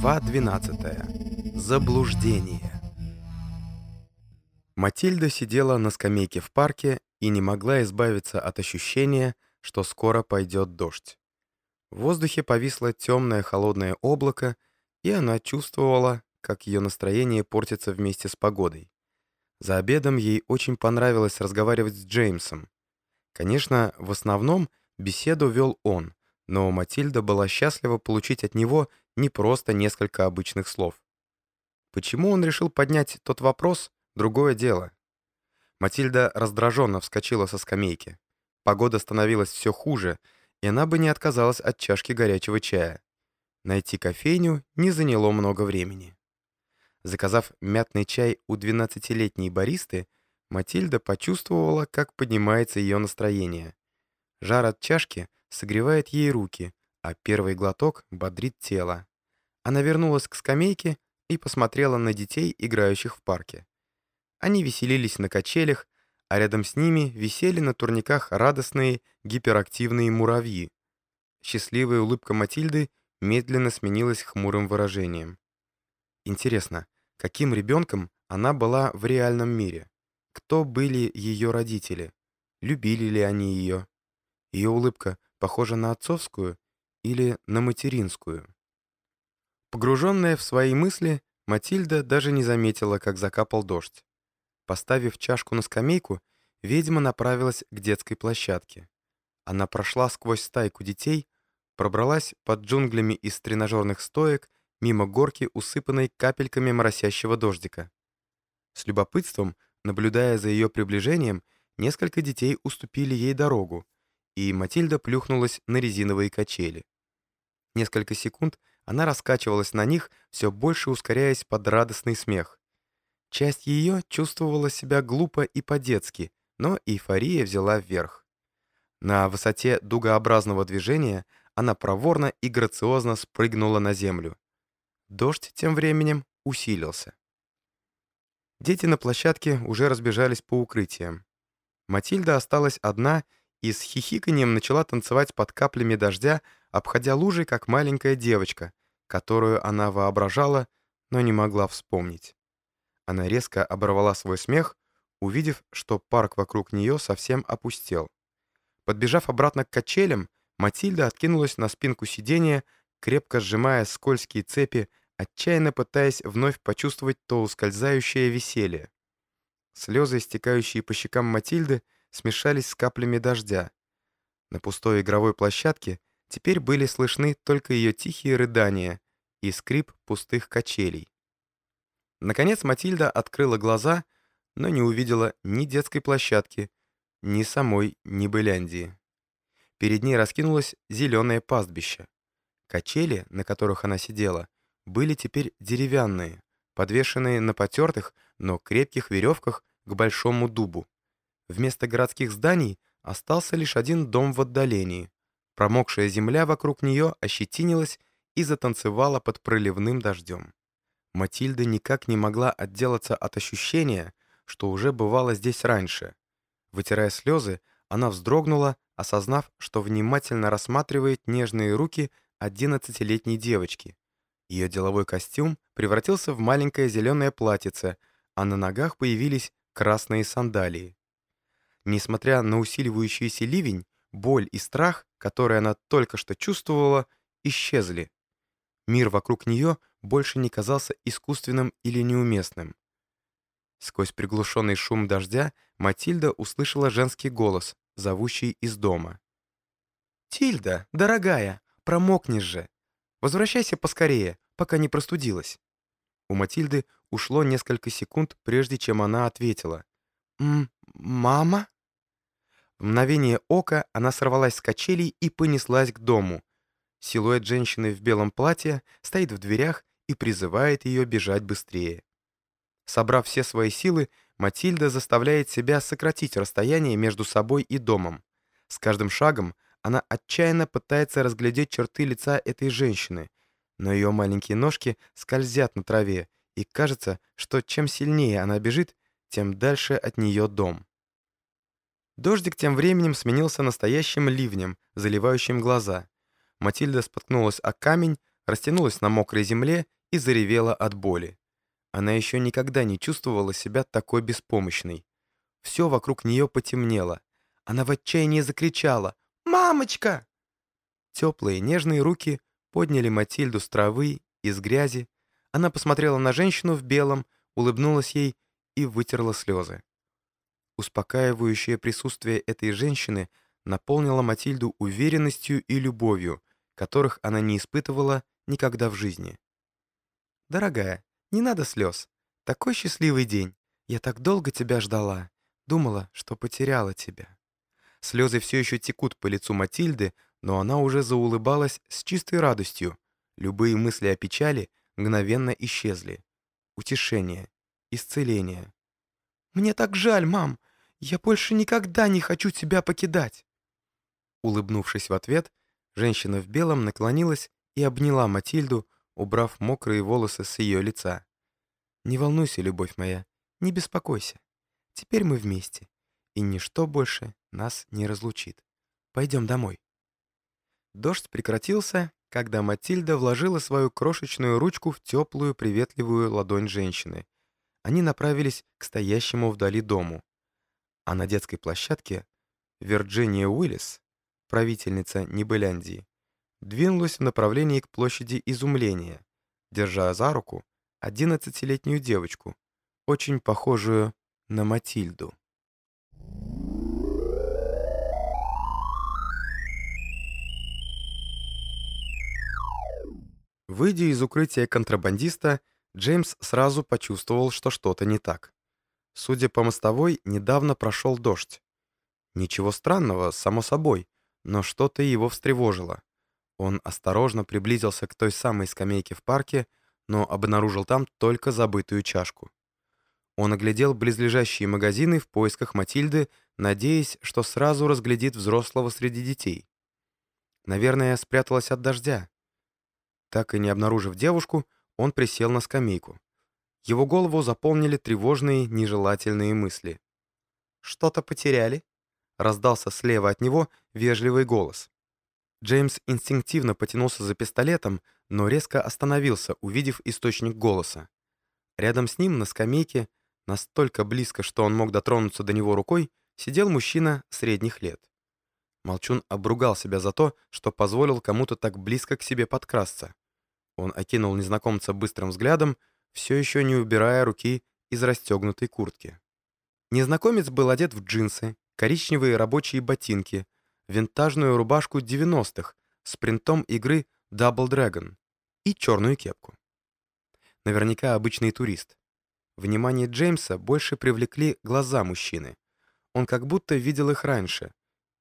Глава 12. Заблуждение. Матильда сидела на скамейке в парке и не могла избавиться от ощущения, что скоро пойдет дождь. В воздухе повисло темное холодное облако, и она чувствовала, как ее настроение портится вместе с погодой. За обедом ей очень понравилось разговаривать с Джеймсом. Конечно, в основном беседу вел он, но Матильда была счастлива получить от него не просто несколько обычных слов. Почему он решил поднять тот вопрос — другое дело. Матильда раздраженно вскочила со скамейки. Погода становилась все хуже, и она бы не отказалась от чашки горячего чая. Найти кофейню не заняло много времени. Заказав мятный чай у 12-летней баристы, Матильда почувствовала, как поднимается ее настроение. Жар от чашки согревает ей руки, а первый глоток бодрит тело. Она вернулась к скамейке и посмотрела на детей, играющих в парке. Они веселились на качелях, а рядом с ними висели на турниках радостные гиперактивные муравьи. Счастливая улыбка Матильды медленно сменилась хмурым выражением. Интересно, каким ребенком она была в реальном мире? Кто были ее родители? Любили ли они ее? Ее улыбка похожа на отцовскую или на материнскую? Погруженная в свои мысли, Матильда даже не заметила, как закапал дождь. Поставив чашку на скамейку, ведьма направилась к детской площадке. Она прошла сквозь стайку детей, пробралась под джунглями из тренажерных стоек мимо горки, усыпанной капельками моросящего дождика. С любопытством, наблюдая за ее приближением, несколько детей уступили ей дорогу, и Матильда плюхнулась на резиновые качели. Несколько секунд она раскачивалась на них, все больше ускоряясь под радостный смех. Часть ее чувствовала себя глупо и по-детски, но эйфория взяла вверх. На высоте дугообразного движения она проворно и грациозно спрыгнула на землю. Дождь тем временем усилился. Дети на площадке уже разбежались по укрытиям. Матильда осталась одна и с хихиканием начала танцевать под каплями дождя, обходя лужи, как маленькая девочка, которую она воображала, но не могла вспомнить. Она резко оборвала свой смех, увидев, что парк вокруг нее совсем опустел. Подбежав обратно к качелям, Матильда откинулась на спинку сиденья, крепко сжимая скользкие цепи, отчаянно пытаясь вновь почувствовать то ускользающее веселье. Слезы, стекающие по щекам Матильды, смешались с каплями дождя. На пустой игровой площадке теперь были слышны только ее тихие рыдания и скрип пустых качелей. Наконец Матильда открыла глаза, но не увидела ни детской площадки, ни самой Нибыляндии. Перед ней раскинулось зеленое пастбище. Качели, на которых она сидела, были теперь деревянные, подвешенные на потертых, но крепких веревках к большому дубу. Вместо городских зданий остался лишь один дом в отдалении. Промокшая земля вокруг нее ощетинилась и затанцевала под проливным дождем. Матильда никак не могла отделаться от ощущения, что уже бывало здесь раньше. Вытирая слезы, она вздрогнула, осознав, что внимательно рассматривает нежные руки одиннадцатилетней девочки. Ее деловой костюм превратился в маленькое зеленое платьице, а на ногах появились красные сандалии. Несмотря на усиливающийся ливень, боль и страх, которые она только что чувствовала, исчезли. Мир вокруг нее больше не казался искусственным или неуместным. Сквозь приглушенный шум дождя Матильда услышала женский голос, зовущий из дома. «Тильда, дорогая, промокнешь же! Возвращайся поскорее, пока не простудилась!» У Матильды ушло несколько секунд, прежде чем она ответила. «М «Мама?» В мгновение ока она сорвалась с качелей и понеслась к дому. Силуэт женщины в белом платье стоит в дверях и призывает ее бежать быстрее. Собрав все свои силы, Матильда заставляет себя сократить расстояние между собой и домом. С каждым шагом она отчаянно пытается разглядеть черты лица этой женщины, но ее маленькие ножки скользят на траве, и кажется, что чем сильнее она бежит, тем дальше от нее дом. Дождик тем временем сменился настоящим ливнем, заливающим глаза. Матильда споткнулась о камень, растянулась на мокрой земле и заревела от боли. Она еще никогда не чувствовала себя такой беспомощной. Все вокруг нее потемнело. Она в отчаянии закричала «Мамочка!». Теплые нежные руки подняли Матильду с травы, из грязи. Она посмотрела на женщину в белом, улыбнулась ей и вытерла слезы. Успокаивающее присутствие этой женщины наполнило Матильду уверенностью и любовью, которых она не испытывала никогда в жизни. «Дорогая, не надо слез. Такой счастливый день. Я так долго тебя ждала. Думала, что потеряла тебя». Слезы все еще текут по лицу Матильды, но она уже заулыбалась с чистой радостью. Любые мысли о печали мгновенно исчезли. Утешение, исцеление. «Мне так жаль, мам! Я больше никогда не хочу тебя покидать!» Улыбнувшись в ответ, женщина в белом наклонилась и обняла Матильду, убрав мокрые волосы с ее лица. «Не волнуйся, любовь моя, не беспокойся. Теперь мы вместе, и ничто больше нас не разлучит. Пойдем домой». Дождь прекратился, когда Матильда вложила свою крошечную ручку в теплую, приветливую ладонь женщины. Они направились к стоящему вдали дому. А на детской площадке Вирджиния Уиллис, правительница Нибеляндии, двинулась в направлении к площади изумления, держа за руку одиннадцатилетнюю девочку, очень похожую на Матильду. Выйдя из укрытия контрабандиста, Джеймс сразу почувствовал, что что-то не так. Судя по мостовой, недавно прошел дождь. Ничего странного, само собой, но что-то его встревожило. Он осторожно приблизился к той самой скамейке в парке, но обнаружил там только забытую чашку. Он оглядел близлежащие магазины в поисках Матильды, надеясь, что сразу разглядит взрослого среди детей. Наверное, спряталась от дождя. Так и не обнаружив девушку, он присел на скамейку. Его голову заполнили тревожные, нежелательные мысли. «Что-то потеряли?» — раздался слева от него вежливый голос. Джеймс инстинктивно потянулся за пистолетом, но резко остановился, увидев источник голоса. Рядом с ним на скамейке, настолько близко, что он мог дотронуться до него рукой, сидел мужчина средних лет. Молчун обругал себя за то, что позволил кому-то так близко к себе подкрасться. Он окинул незнакомца быстрым взглядом, все еще не убирая руки из расстегнутой куртки. Незнакомец был одет в джинсы, коричневые рабочие ботинки, винтажную рубашку 90-х с принтом игры Double Dragon и черную кепку. Наверняка обычный турист. Внимание Джеймса больше привлекли глаза мужчины. Он как будто видел их раньше.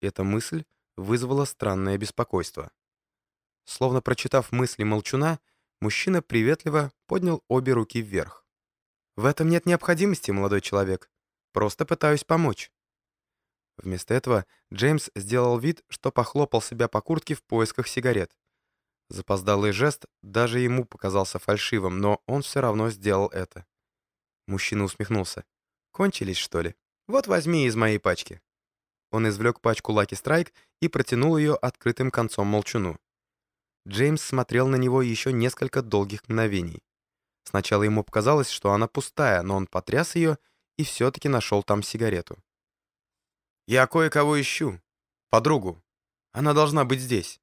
Эта мысль вызвала странное беспокойство. Словно прочитав мысли молчуна, мужчина приветливо поднял обе руки вверх. «В этом нет необходимости, молодой человек. Просто пытаюсь помочь». Вместо этого Джеймс сделал вид, что похлопал себя по куртке в поисках сигарет. Запоздалый жест даже ему показался фальшивым, но он все равно сделал это. Мужчина усмехнулся. «Кончились, что ли? Вот возьми из моей пачки». Он извлек пачку Lucky Strike и протянул ее открытым концом молчуну. Джеймс смотрел на него еще несколько долгих мгновений. Сначала ему показалось, что она пустая, но он потряс ее и все-таки нашел там сигарету. «Я кое-кого ищу. Подругу. Она должна быть здесь».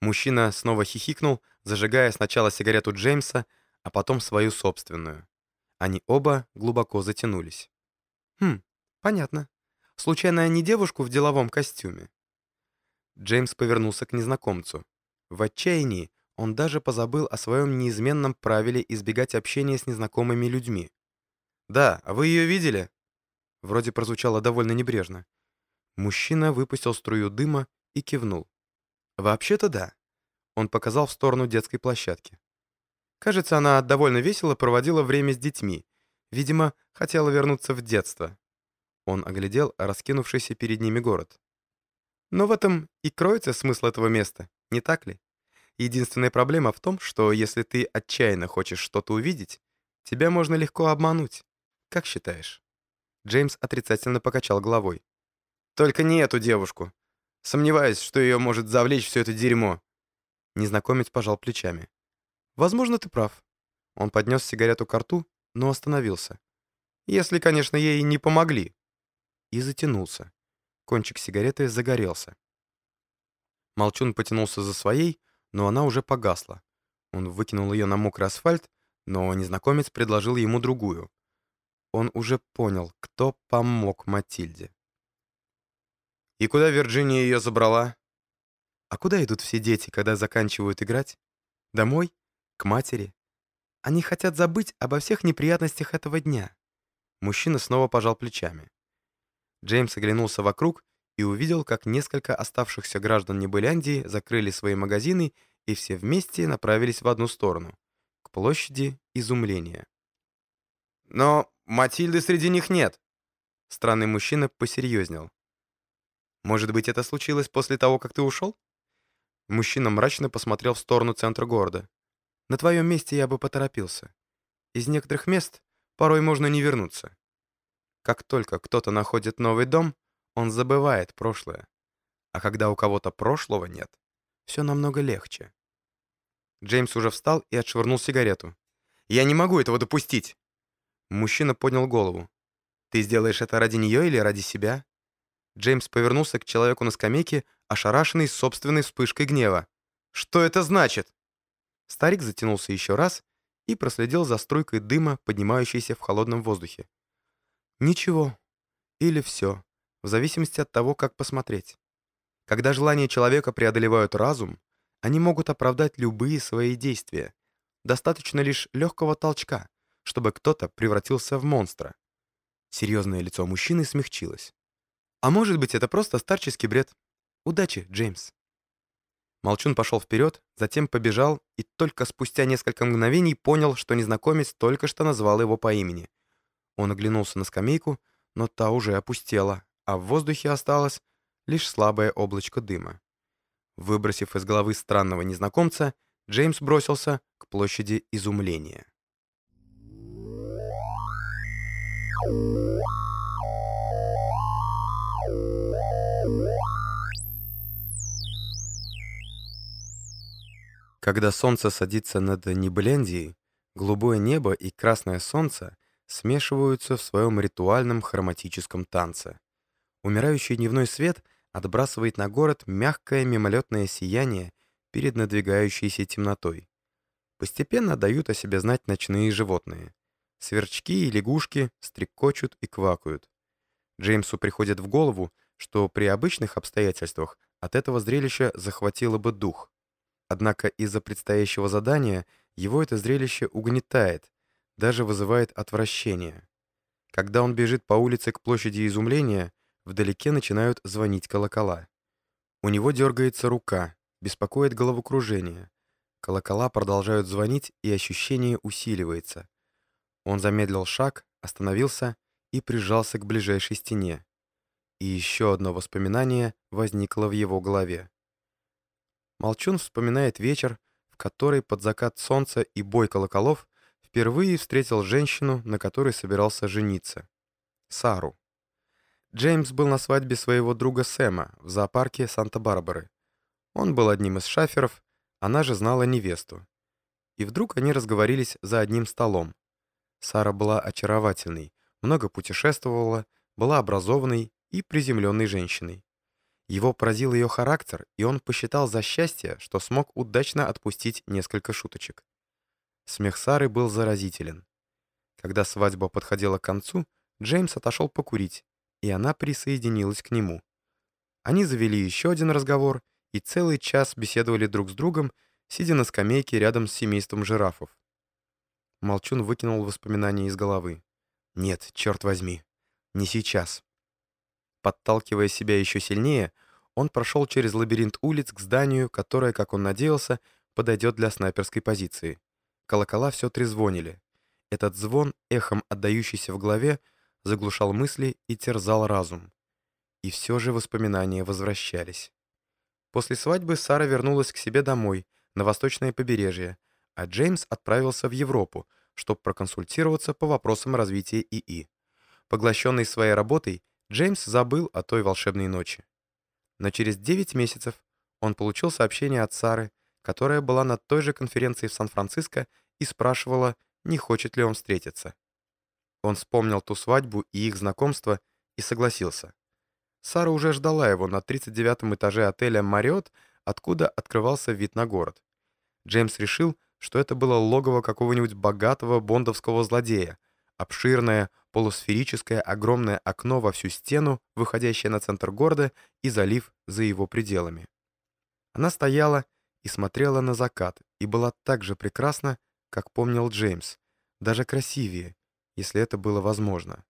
Мужчина снова хихикнул, зажигая сначала сигарету Джеймса, а потом свою собственную. Они оба глубоко затянулись. «Хм, понятно. Случайно не девушку в деловом костюме?» Джеймс повернулся к незнакомцу. В отчаянии он даже позабыл о своем неизменном правиле избегать общения с незнакомыми людьми. «Да, а вы ее видели?» Вроде прозвучало довольно небрежно. Мужчина выпустил струю дыма и кивнул. «Вообще-то да». Он показал в сторону детской площадки. Кажется, она довольно весело проводила время с детьми. Видимо, хотела вернуться в детство. Он оглядел раскинувшийся перед ними город. Но в этом и кроется смысл этого места, не так ли? Единственная проблема в том, что если ты отчаянно хочешь что-то увидеть, тебя можно легко обмануть. Как считаешь?» Джеймс отрицательно покачал головой. «Только не эту девушку. Сомневаюсь, что ее может завлечь все это дерьмо. Незнакомец пожал плечами. «Возможно, ты прав». Он поднес сигарету к рту, но остановился. «Если, конечно, ей не помогли». И затянулся. Кончик сигареты загорелся. Молчун потянулся за своей, но она уже погасла. Он выкинул ее на мокрый асфальт, но незнакомец предложил ему другую. Он уже понял, кто помог Матильде. «И куда Вирджиния ее забрала?» «А куда идут все дети, когда заканчивают играть? Домой? К матери? Они хотят забыть обо всех неприятностях этого дня». Мужчина снова пожал плечами. Джеймс оглянулся вокруг и увидел, как несколько оставшихся граждан Небыляндии закрыли свои магазины и все вместе направились в одну сторону — к площади изумления. «Но Матильды среди них нет!» Странный мужчина посерьезнел. «Может быть, это случилось после того, как ты ушел?» Мужчина мрачно посмотрел в сторону центра города. «На твоем месте я бы поторопился. Из некоторых мест порой можно не вернуться. Как только кто-то находит новый дом, он забывает прошлое. А когда у кого-то прошлого нет, все намного легче. Джеймс уже встал и отшвырнул сигарету. «Я не могу этого допустить!» Мужчина поднял голову. «Ты сделаешь это ради нее или ради себя?» Джеймс повернулся к человеку на скамейке, ошарашенный собственной вспышкой гнева. «Что это значит?» Старик затянулся еще раз и проследил за струйкой дыма, поднимающейся в холодном воздухе. «Ничего. Или все в зависимости от того, как посмотреть. Когда желания человека преодолевают разум, они могут оправдать любые свои действия. Достаточно лишь легкого толчка, чтобы кто-то превратился в монстра. Серьезное лицо мужчины смягчилось. А может быть, это просто старческий бред. Удачи, Джеймс. Молчун пошел вперед, затем побежал и только спустя несколько мгновений понял, что незнакомец только что назвал его по имени. Он оглянулся на скамейку, но та уже опустела, а в воздухе осталось лишь слабое облачко дыма. Выбросив из головы странного незнакомца, Джеймс бросился к площади изумления. Когда солнце садится над Небылендией, голубое небо и красное солнце смешиваются в своем ритуальном хроматическом танце. Умирающий дневной свет отбрасывает на город мягкое мимолетное сияние перед надвигающейся темнотой. Постепенно дают о себе знать ночные животные. Сверчки и лягушки стрекочут и квакают. Джеймсу приходит в голову, что при обычных обстоятельствах от этого зрелища захватило бы дух. Однако из-за предстоящего задания его это зрелище угнетает, даже вызывает отвращение. Когда он бежит по улице к площади изумления, Вдалеке начинают звонить колокола. У него дергается рука, беспокоит головокружение. Колокола продолжают звонить, и ощущение усиливается. Он замедлил шаг, остановился и прижался к ближайшей стене. И еще одно воспоминание возникло в его голове. Молчун вспоминает вечер, в который под закат солнца и бой колоколов впервые встретил женщину, на которой собирался жениться. Сару. Джеймс был на свадьбе своего друга Сэма в зоопарке Санта-Барбары. Он был одним из шаферов, она же знала невесту. И вдруг они разговорились за одним столом. Сара была очаровательной, много путешествовала, была образованной и приземленной женщиной. Его поразил ее характер, и он посчитал за счастье, что смог удачно отпустить несколько шуточек. Смех Сары был заразителен. Когда свадьба подходила к концу, Джеймс отошел покурить, и она присоединилась к нему. Они завели еще один разговор и целый час беседовали друг с другом, сидя на скамейке рядом с семейством жирафов. Молчун выкинул воспоминания из головы. «Нет, черт возьми, не сейчас». Подталкивая себя еще сильнее, он прошел через лабиринт улиц к зданию, которое, как он надеялся, подойдет для снайперской позиции. Колокола все трезвонили. Этот звон, эхом отдающийся в голове, заглушал мысли и терзал разум. И все же воспоминания возвращались. После свадьбы Сара вернулась к себе домой, на восточное побережье, а Джеймс отправился в Европу, чтобы проконсультироваться по вопросам развития ИИ. Поглощенный своей работой, Джеймс забыл о той волшебной ночи. Но через 9 месяцев он получил сообщение от Сары, которая была на той же конференции в Сан-Франциско и спрашивала, не хочет ли он встретиться. Он вспомнил ту свадьбу и их знакомство и согласился. Сара уже ждала его на 39-м этаже отеля «Мариот», откуда открывался вид на город. Джеймс решил, что это было логово какого-нибудь богатого бондовского злодея, обширное, полусферическое огромное окно во всю стену, выходящее на центр города и залив за его пределами. Она стояла и смотрела на закат, и была так же прекрасна, как помнил Джеймс, даже красивее, если это было возможно.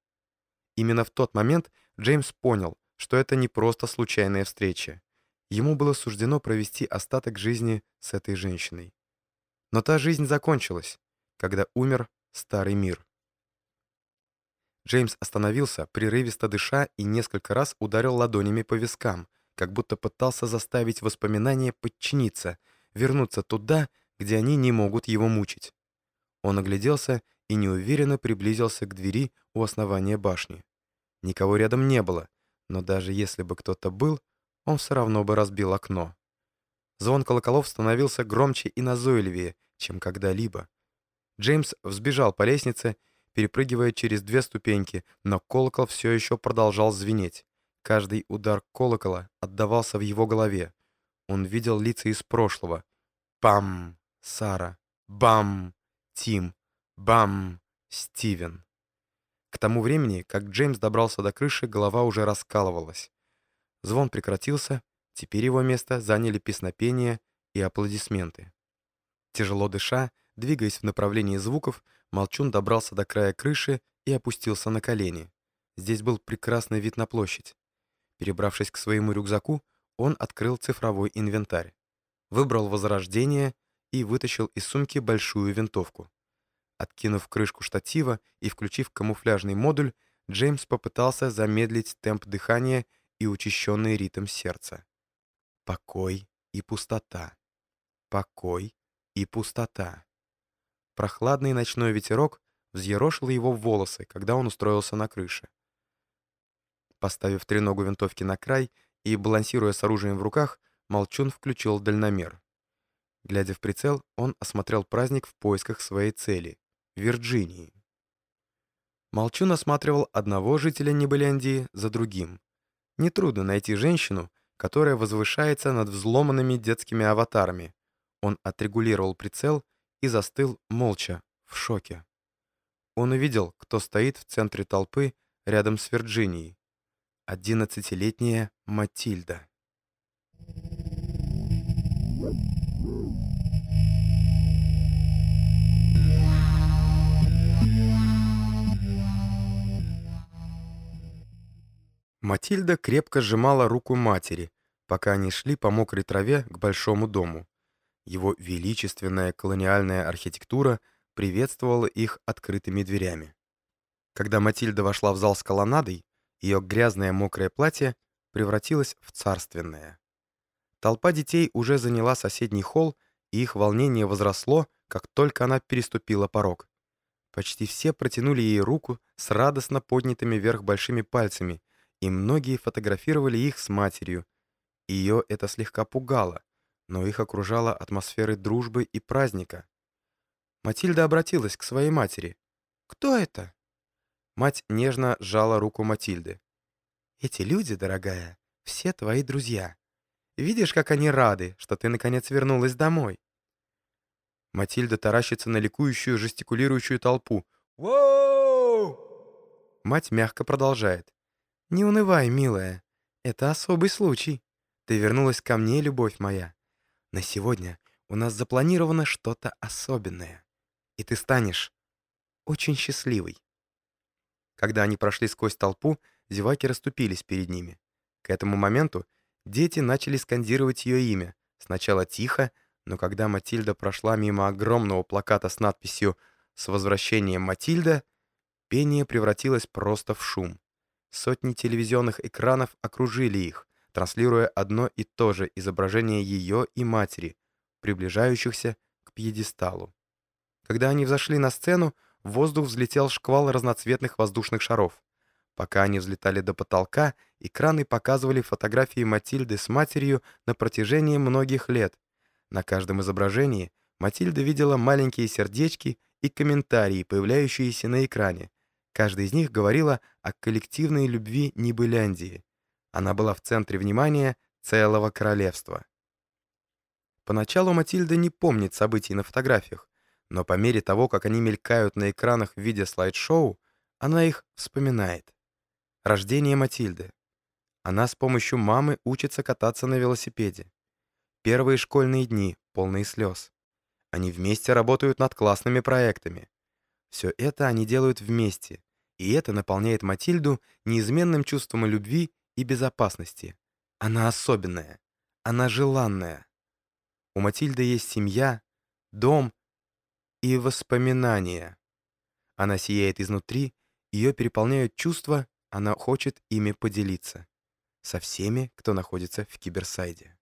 Именно в тот момент Джеймс понял, что это не просто случайная встреча. Ему было суждено провести остаток жизни с этой женщиной. Но та жизнь закончилась, когда умер старый мир. Джеймс остановился, прерывисто дыша, и несколько раз ударил ладонями по вискам, как будто пытался заставить воспоминания подчиниться, вернуться туда, где они не могут его мучить. Он огляделся и неуверенно приблизился к двери у основания башни. Никого рядом не было, но даже если бы кто-то был, он все равно бы разбил окно. Звон колоколов становился громче и назойливее, чем когда-либо. Джеймс взбежал по лестнице, перепрыгивая через две ступеньки, но колокол все еще продолжал звенеть. Каждый удар колокола отдавался в его голове. Он видел лица из прошлого. Бам! Сара. Бам! Тим. Бам! Стивен. К тому времени, как Джеймс добрался до крыши, голова уже раскалывалась. Звон прекратился, теперь его место заняли песнопения и аплодисменты. Тяжело дыша, двигаясь в направлении звуков, Молчун добрался до края крыши и опустился на колени. Здесь был прекрасный вид на площадь. Перебравшись к своему рюкзаку, он открыл цифровой инвентарь. Выбрал «Возрождение» и вытащил из сумки большую винтовку. Откинув крышку штатива и включив камуфляжный модуль, Джеймс попытался замедлить темп дыхания и учащенный ритм сердца. Покой и пустота. Покой и пустота. Прохладный ночной ветерок взъерошил его волосы, когда он устроился на крыше. Поставив треногу винтовки на край и балансируя с оружием в руках, Молчун включил дальномер. Глядя в прицел, он осмотрел праздник в поисках своей цели — Вирджинии. Молчун осматривал одного жителя Небыляндии за другим. Нетрудно найти женщину, которая возвышается над взломанными детскими аватарами. Он отрегулировал прицел и застыл молча, в шоке. Он увидел, кто стоит в центре толпы рядом с Вирджинией. Одиннадцатилетняя Матильда. Матильда крепко сжимала руку матери, пока они шли по мокрой траве к большому дому. Его величественная колониальная архитектура приветствовала их открытыми дверями. Когда Матильда вошла в зал с колоннадой, ее грязное мокрое платье превратилось в царственное. Толпа детей уже заняла соседний холл, и их волнение возросло, как только она переступила порог. Почти все протянули ей руку с радостно поднятыми вверх большими пальцами, и многие фотографировали их с матерью. Ее это слегка пугало, но их окружала атмосфера дружбы и праздника. Матильда обратилась к своей матери. «Кто это?» Мать нежно сжала руку Матильды. «Эти люди, дорогая, все твои друзья. Видишь, как они рады, что ты наконец вернулась домой?» Матильда таращится на ликующую, жестикулирующую толпу. «Воу!» Мать мягко продолжает. «Не унывай, милая. Это особый случай. Ты вернулась ко мне, любовь моя. На сегодня у нас запланировано что-то особенное. И ты станешь очень счастливой». Когда они прошли сквозь толпу, зеваки расступились перед ними. К этому моменту дети начали скандировать ее имя. Сначала тихо, но когда Матильда прошла мимо огромного плаката с надписью «С возвращением Матильда», пение превратилось просто в шум. Сотни телевизионных экранов окружили их, транслируя одно и то же изображение ее и матери, приближающихся к пьедесталу. Когда они взошли на сцену, в воздух взлетел шквал разноцветных воздушных шаров. Пока они взлетали до потолка, экраны показывали фотографии Матильды с матерью на протяжении многих лет. На каждом изображении Матильда видела маленькие сердечки и комментарии, появляющиеся на экране. Каждая из них говорила о коллективной любви Нибыляндии. Она была в центре внимания целого королевства. Поначалу Матильда не помнит событий на фотографиях, но по мере того, как они мелькают на экранах в виде слайд-шоу, она их вспоминает. Рождение Матильды. Она с помощью мамы учится кататься на велосипеде. Первые школьные дни, полные слез. Они вместе работают над классными проектами. Все это они делают вместе, и это наполняет Матильду неизменным чувством любви и безопасности. Она особенная, она желанная. У Матильды есть семья, дом и воспоминания. Она сияет изнутри, ее переполняют чувства, она хочет ими поделиться. Со всеми, кто находится в Киберсайде.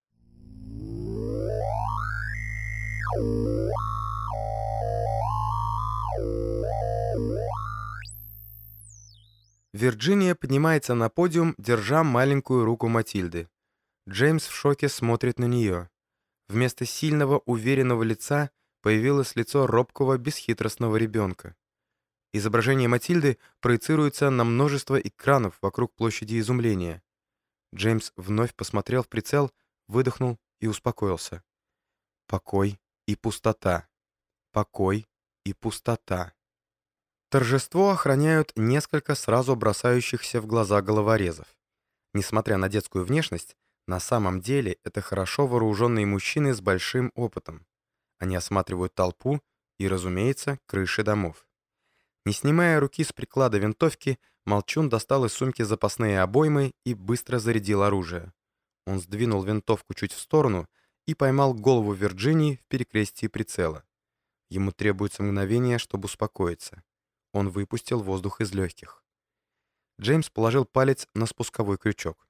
Вирджиния поднимается на подиум, держа маленькую руку Матильды. Джеймс в шоке смотрит на нее. Вместо сильного, уверенного лица появилось лицо робкого, бесхитростного ребенка. Изображение Матильды проецируется на множество экранов вокруг площади изумления. Джеймс вновь посмотрел в прицел, выдохнул и успокоился. Покой и пустота. Покой и пустота. Торжество охраняют несколько сразу бросающихся в глаза головорезов. Несмотря на детскую внешность, на самом деле это хорошо вооруженные мужчины с большим опытом. Они осматривают толпу и, разумеется, крыши домов. Не снимая руки с приклада винтовки, Молчун достал из сумки запасные обоймы и быстро зарядил оружие. Он сдвинул винтовку чуть в сторону и поймал голову Вирджинии в перекрестии прицела. Ему требуется мгновение, чтобы успокоиться. Он выпустил воздух из легких. Джеймс положил палец на спусковой крючок.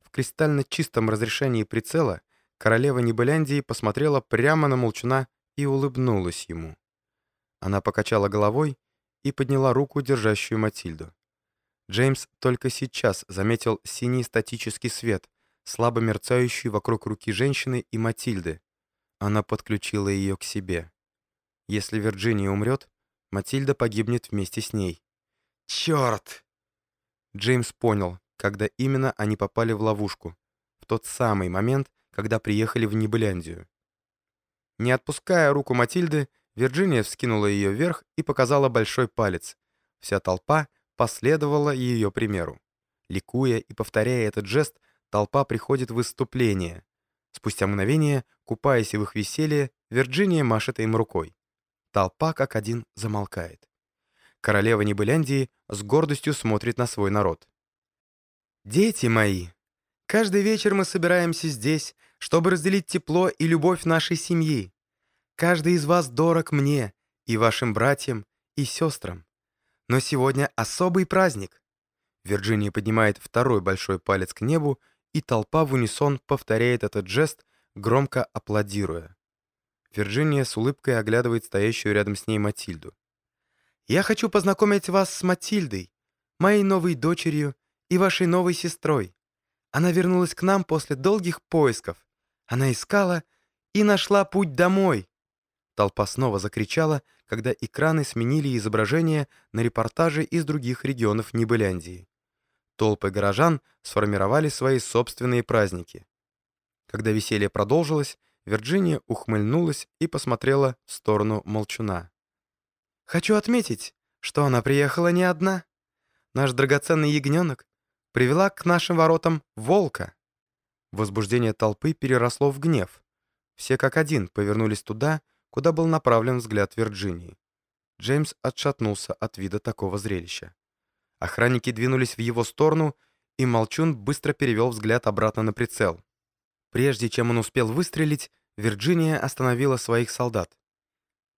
В кристально чистом разрешении прицела королева Небыляндии посмотрела прямо на Молчуна и улыбнулась ему. Она покачала головой и подняла руку, держащую Матильду. Джеймс только сейчас заметил синий статический свет, слабо мерцающий вокруг руки женщины и Матильды. Она подключила ее к себе. Если Вирджиния умрет, Матильда погибнет вместе с ней. «Черт!» Джеймс понял, когда именно они попали в ловушку. В тот самый момент, когда приехали в Нибыляндию. Не отпуская руку Матильды, Вирджиния вскинула ее вверх и показала большой палец. Вся толпа последовала ее примеру. Ликуя и повторяя этот жест, толпа приходит в выступление. Спустя мгновение, купаясь в их веселье, Вирджиния машет им рукой. Толпа как один замолкает. Королева Небыляндии с гордостью смотрит на свой народ. «Дети мои, каждый вечер мы собираемся здесь, чтобы разделить тепло и любовь нашей семьи. Каждый из вас дорог мне и вашим братьям и сестрам. Но сегодня особый праздник. Вирджиния поднимает второй большой палец к небу, и толпа в унисон повторяет этот жест, громко аплодируя. Вирджиния с улыбкой оглядывает стоящую рядом с ней Матильду. «Я хочу познакомить вас с Матильдой, моей новой дочерью и вашей новой сестрой. Она вернулась к нам после долгих поисков. Она искала и нашла путь домой. Толпа снова закричала, когда экраны сменили изображение на репортажи из других регионов Нибыляндии. Толпы горожан сформировали свои собственные праздники. Когда веселье продолжилось, Вирджиния ухмыльнулась и посмотрела в сторону Молчуна. «Хочу отметить, что она приехала не одна. Наш драгоценный ягненок привела к нашим воротам волка». Возбуждение толпы переросло в гнев. Все как один повернулись туда, куда был направлен взгляд Вирджинии. Джеймс отшатнулся от вида такого зрелища. Охранники двинулись в его сторону, и Молчун быстро перевел взгляд обратно на прицел. Прежде чем он успел выстрелить, Вирджиния остановила своих солдат.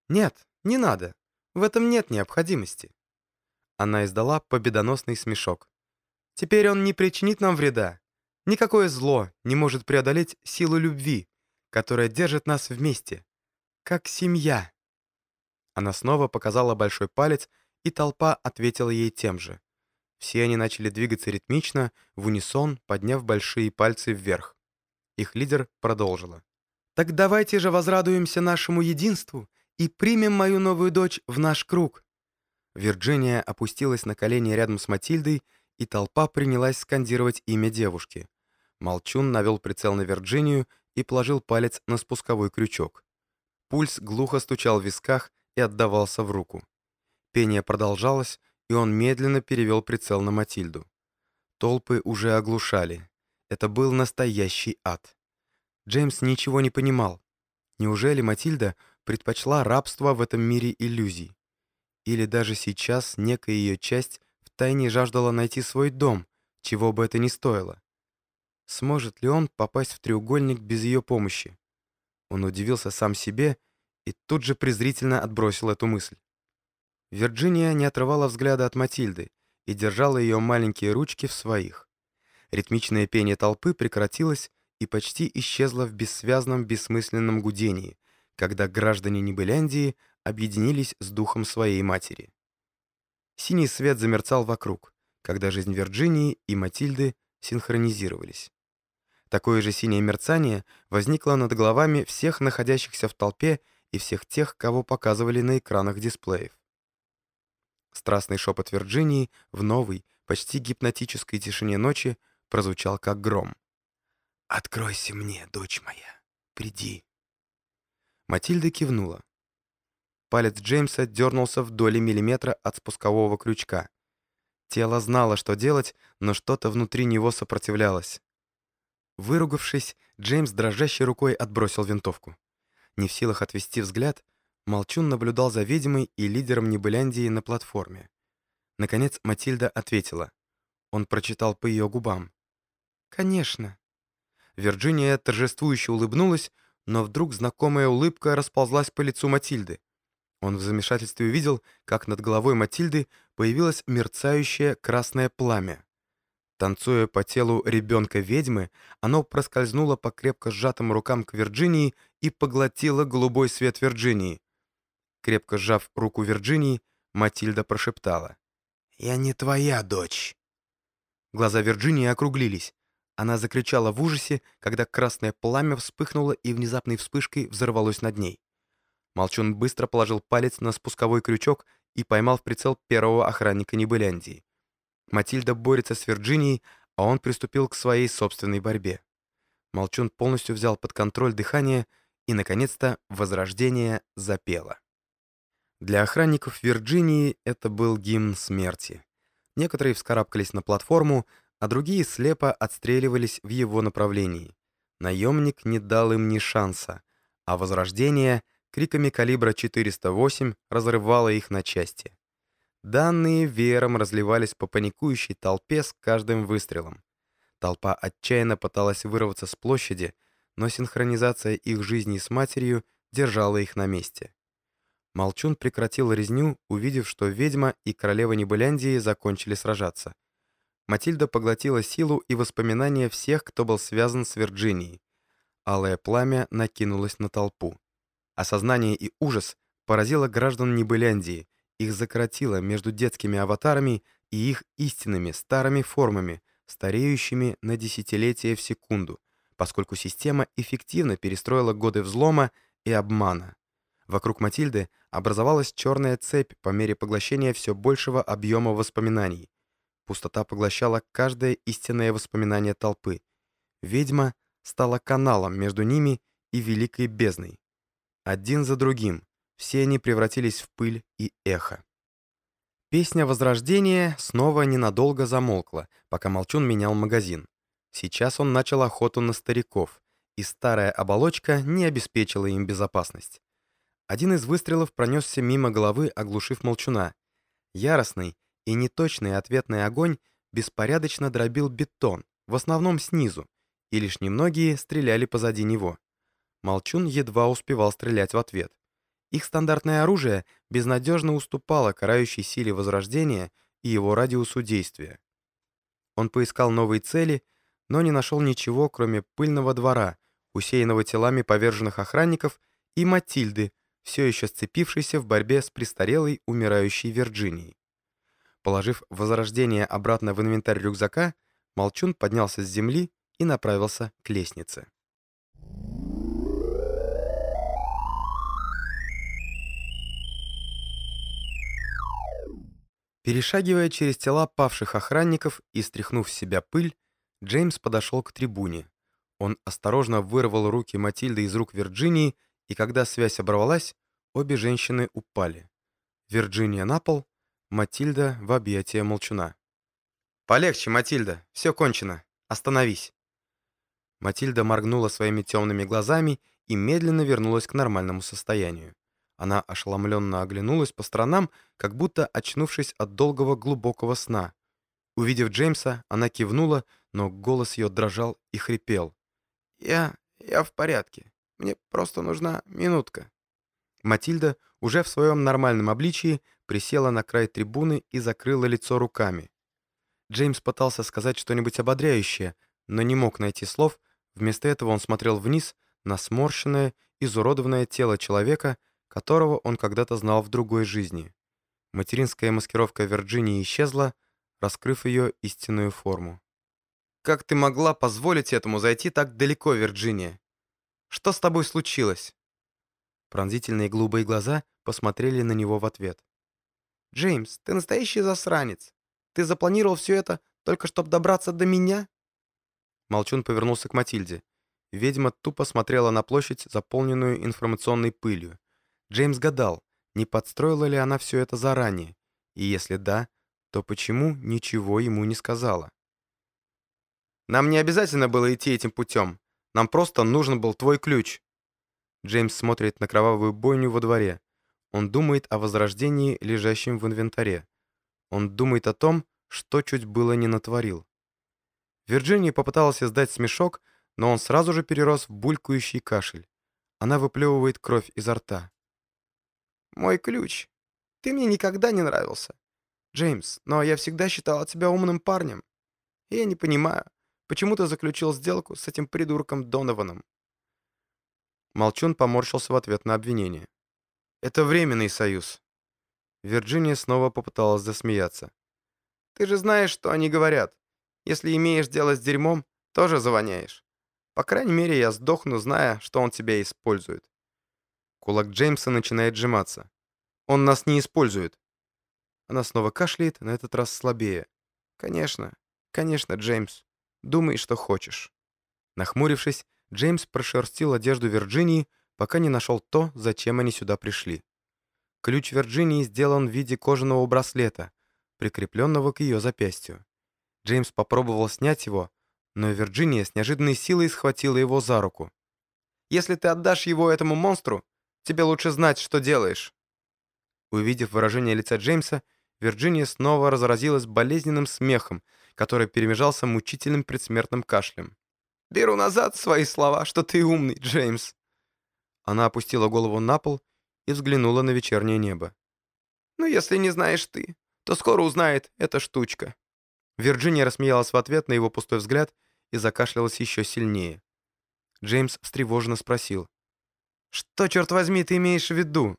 «Нет, не надо. В этом нет необходимости». Она издала победоносный смешок. «Теперь он не причинит нам вреда. Никакое зло не может преодолеть силу любви, которая держит нас вместе как семья». Она снова показала большой палец, и толпа ответила ей тем же. Все они начали двигаться ритмично, в унисон, подняв большие пальцы вверх. Их лидер продолжила. Так давайте же возрадуемся нашему единству и примем мою новую дочь в наш круг». Вирджиния опустилась на колени рядом с Матильдой, и толпа принялась скандировать имя девушки. Молчун навел прицел на Вирджинию и положил палец на спусковой крючок. Пульс глухо стучал в висках и отдавался в руку. Пение продолжалось, и он медленно перевел прицел на Матильду. Толпы уже оглушали. Это был настоящий ад. Джеймс ничего не понимал. Неужели Матильда предпочла рабство в этом мире иллюзий? Или даже сейчас некая ее часть втайне жаждала найти свой дом, чего бы это ни стоило? Сможет ли он попасть в треугольник без ее помощи? Он удивился сам себе и тут же презрительно отбросил эту мысль. Вирджиния не отрывала взгляда от Матильды и держала ее маленькие ручки в своих. Ритмичное пение толпы прекратилось и почти исчезло в бессвязном бессмысленном гудении, когда граждане Небыляндии объединились с духом своей матери. Синий свет замерцал вокруг, когда жизнь Вирджинии и Матильды синхронизировались. Такое же синее мерцание возникло над головами всех находящихся в толпе и всех тех, кого показывали на экранах дисплеев. Страстный шепот Вирджинии в новой, почти гипнотической тишине ночи прозвучал как гром. «Откройся мне, дочь моя, приди». Матильда кивнула. Палец Джеймса дернулся в доли миллиметра от спускового крючка. Тело знало, что делать, но что-то внутри него сопротивлялось. Выругавшись, Джеймс дрожащей рукой отбросил винтовку. Не в силах отвести взгляд, Молчун наблюдал за ведьмой и лидером Небыляндии на платформе. Наконец Матильда ответила. Он прочитал по ее губам. «Конечно». Вирджиния торжествующе улыбнулась, но вдруг знакомая улыбка расползлась по лицу Матильды. Он в замешательстве увидел, как над головой Матильды появилось мерцающее красное пламя. Танцуя по телу ребенка-ведьмы, оно проскользнуло по крепко сжатым рукам к Вирджинии и поглотило голубой свет Вирджинии. Крепко сжав руку Вирджинии, Матильда прошептала. «Я не твоя дочь». Глаза Вирджинии округлились. Она закричала в ужасе, когда красное пламя вспыхнуло и внезапной вспышкой взорвалось над ней. Молчун быстро положил палец на спусковой крючок и поймал в прицел первого охранника Небыляндии. Матильда борется с Вирджинией, а он приступил к своей собственной борьбе. Молчун полностью взял под контроль дыхание, и, наконец-то, возрождение запело. Для охранников Вирджинии это был гимн смерти. Некоторые вскарабкались на платформу, а другие слепо отстреливались в его направлении. Наемник не дал им ни шанса, а возрождение криками калибра 408 разрывало их на части. Данные веером разливались по паникующей толпе с каждым выстрелом. Толпа отчаянно пыталась вырваться с площади, но синхронизация их жизни с матерью держала их на месте. Молчун прекратил резню, увидев, что ведьма и королева Небыляндии закончили сражаться. Матильда поглотила силу и воспоминания всех, кто был связан с Вирджинией. Алое пламя накинулось на толпу. Осознание и ужас поразило граждан Небыляндии, их закоротило между детскими аватарами и их истинными старыми формами, стареющими на десятилетия в секунду, поскольку система эффективно перестроила годы взлома и обмана. Вокруг Матильды образовалась черная цепь по мере поглощения все большего объема воспоминаний. Пустота поглощала каждое истинное воспоминание толпы. Ведьма стала каналом между ними и великой бездной. Один за другим все они превратились в пыль и эхо. Песня Возрождения снова ненадолго замолкла, пока Молчун менял магазин. Сейчас он начал охоту на стариков, и старая оболочка не обеспечила им безопасность. Один из выстрелов пронесся мимо головы, оглушив молчуна. Яростный и неточный ответный огонь беспорядочно дробил бетон, в основном снизу, и лишь немногие стреляли позади него. Молчун едва успевал стрелять в ответ. Их стандартное оружие безнадежно уступало карающей силе Возрождения и его радиусу действия. Он поискал новые цели, но не нашел ничего, кроме пыльного двора, усеянного телами поверженных охранников, и Матильды, все еще сцепившийся в борьбе с престарелой, умирающей Вирджинией. Положив возрождение обратно в инвентарь рюкзака, Молчун поднялся с земли и направился к лестнице. Перешагивая через тела павших охранников и стряхнув с себя пыль, Джеймс подошел к трибуне. Он осторожно вырвал руки Матильды из рук Вирджинии, и когда связь оборвалась, обе женщины упали. Вирджиния на пол, Матильда в объятия молчуна. «Полегче, Матильда, все кончено. Остановись». Матильда моргнула своими темными глазами и медленно вернулась к нормальному состоянию. Она ошеломленно оглянулась по сторонам, как будто очнувшись от долгого глубокого сна. Увидев Джеймса, она кивнула, но голос ее дрожал и хрипел. «Я... я в порядке. Мне просто нужна минутка». Матильда, уже в своем нормальном обличии, присела на край трибуны и закрыла лицо руками. Джеймс пытался сказать что-нибудь ободряющее, но не мог найти слов, вместо этого он смотрел вниз на сморщенное, изуродованное тело человека, которого он когда-то знал в другой жизни. Материнская маскировка Вирджинии исчезла, раскрыв ее истинную форму. «Как ты могла позволить этому зайти так далеко, Вирджиния? Что с тобой случилось?» Пронзительные голубые глаза посмотрели на него в ответ. «Джеймс, ты настоящий засранец. Ты запланировал все это только чтобы добраться до меня?» Молчун повернулся к Матильде. Ведьма тупо смотрела на площадь, заполненную информационной пылью. Джеймс гадал, не подстроила ли она все это заранее, и если да, то почему ничего ему не сказала? «Нам не обязательно было идти этим путем. Нам просто нужен был твой ключ». Джеймс смотрит на кровавую бойню во дворе. Он думает о возрождении, лежащем в инвентаре. Он думает о том, что чуть было не натворил. Вирджиния попыталась издать смешок, но он сразу же перерос в булькающий кашель. Она выплевывает кровь изо рта. Мой ключ. Ты мне никогда не нравился. Джеймс, но я всегда считала тебя умным парнем. И я не понимаю, почему ты заключил сделку с этим придурком Донованом?» Молчун поморщился в ответ на обвинение. «Это временный союз». Вирджиния снова попыталась засмеяться. «Ты же знаешь, что они говорят. Если имеешь дело с дерьмом, тоже завоняешь. По крайней мере, я сдохну, зная, что он тебя использует. Кулак Джеймса начинает сжиматься. «Он нас не использует!» Она снова кашляет, на этот раз слабее. «Конечно, конечно, Джеймс. Думай, что хочешь». Нахмурившись, Джеймс прошерстил одежду Вирджинии, пока не нашел то, зачем они сюда пришли. Ключ Вирджинии сделан в виде кожаного браслета, прикрепленного к ее запястью. Джеймс попробовал снять его, но Вирджиния с неожиданной силой схватила его за руку. «Если ты отдашь его этому монстру, Тебе лучше знать, что делаешь». Увидев выражение лица Джеймса, Вирджиния снова разразилась болезненным смехом, который перемежался мучительным предсмертным кашлем. «Беру назад свои слова, что ты умный, Джеймс!» Она опустила голову на пол и взглянула на вечернее небо. «Ну, если не знаешь ты, то скоро узнает эта штучка». Вирджиния рассмеялась в ответ на его пустой взгляд и закашлялась еще сильнее. Джеймс встревоженно спросил. «Что, черт возьми, ты имеешь в виду?»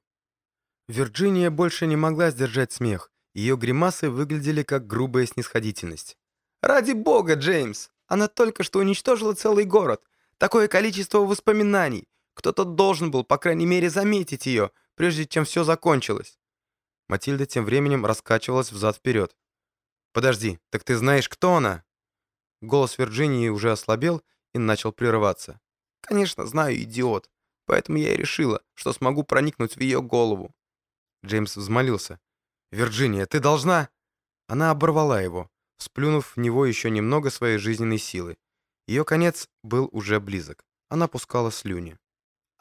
Вирджиния больше не могла сдержать смех. Ее гримасы выглядели как грубая снисходительность. «Ради бога, Джеймс! Она только что уничтожила целый город. Такое количество воспоминаний. Кто-то должен был, по крайней мере, заметить ее, прежде чем все закончилось». Матильда тем временем раскачивалась взад-вперед. «Подожди, так ты знаешь, кто она?» Голос Вирджинии уже ослабел и начал прерываться. «Конечно, знаю, идиот. Поэтому я и решила, что смогу проникнуть в ее голову. Джеймс взмолился. «Вирджиния, ты должна...» Она оборвала его, сплюнув в него еще немного своей жизненной силы. Ее конец был уже близок. Она пускала слюни.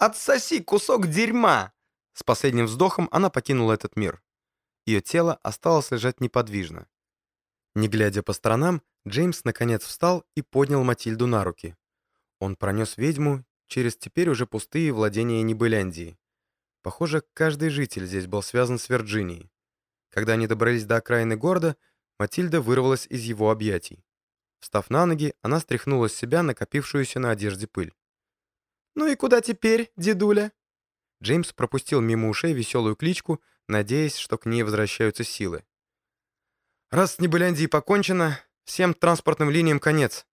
«Отсоси кусок дерьма!» С последним вздохом она покинула этот мир. Ее тело осталось лежать неподвижно. Не глядя по сторонам, Джеймс наконец встал и поднял Матильду на руки. Он пронес ведьму через теперь уже пустые владения Небыляндии. Похоже, каждый житель здесь был связан с Вирджинией. Когда они добрались до окраины города, Матильда вырвалась из его объятий. Встав на ноги, она стряхнула с себя накопившуюся на одежде пыль. «Ну и куда теперь, дедуля?» Джеймс пропустил мимо ушей веселую кличку, надеясь, что к ней возвращаются силы. «Раз с Небыляндией покончено, всем транспортным линиям конец.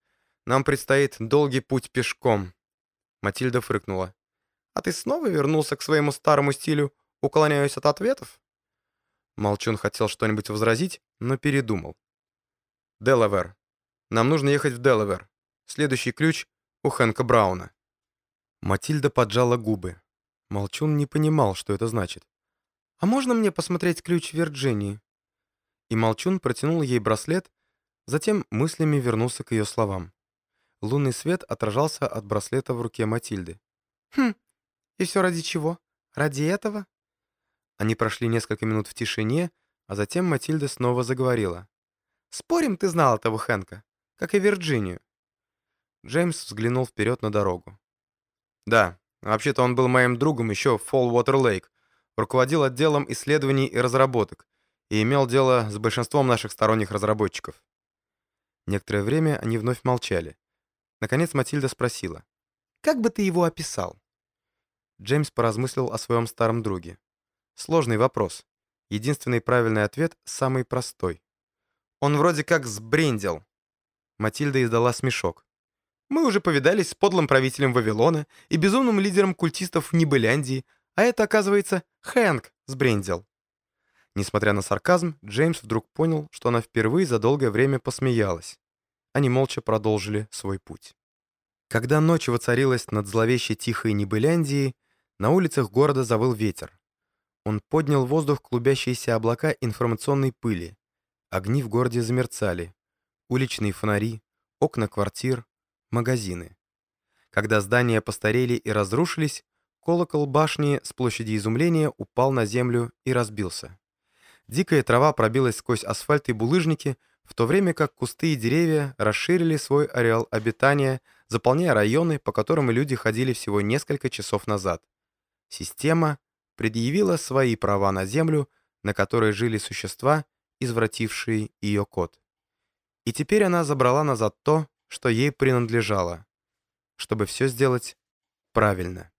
Нам предстоит долгий путь пешком». Матильда фрыкнула. «А ты снова вернулся к своему старому стилю, уклоняясь от ответов?» Молчун хотел что-нибудь возразить, но передумал. «Делавер. Нам нужно ехать в Делавер. Следующий ключ у Хэнка Брауна». Матильда поджала губы. Молчун не понимал, что это значит. «А можно мне посмотреть ключ Вирджинии?» И Молчун протянул ей браслет, затем мыслями вернулся к ее словам. Лунный свет отражался от браслета в руке Матильды. «Хм, и все ради чего? Ради этого?» Они прошли несколько минут в тишине, а затем Матильда снова заговорила. «Спорим, ты знал этого Хэнка, как и Вирджинию?» Джеймс взглянул вперед на дорогу. «Да, вообще-то он был моим другом еще в Фолл-Уотер Лейк, руководил отделом исследований и разработок и имел дело с большинством наших сторонних разработчиков». Некоторое время они вновь молчали. Наконец Матильда спросила. «Как бы ты его описал?» Джеймс поразмыслил о своем старом друге. Сложный вопрос. Единственный правильный ответ самый простой. Он вроде как сбрендил. Матильда издала смешок. Мы уже повидались с подлым правителем Вавилона и безумным лидером культистов в Нибыляндии, а это, оказывается, Хэнк сбрендил. Несмотря на сарказм, Джеймс вдруг понял, что она впервые за долгое время посмеялась. Они молча продолжили свой путь. Когда ночь воцарилась над зловещей тихой Небыляндией, на улицах города завыл ветер. Он поднял в воздух клубящиеся облака информационной пыли. Огни в городе замерцали. Уличные фонари, окна квартир, магазины. Когда здания постарели и разрушились, колокол башни с площади изумления упал на землю и разбился. Дикая трава пробилась сквозь асфальт и булыжники, в то время как кусты и деревья расширили свой ареал обитания, заполняя районы, по которым люди ходили всего несколько часов назад. Система предъявила свои права на землю, на которой жили существа, извратившие ее код. И теперь она забрала назад то, что ей принадлежало, чтобы все сделать правильно.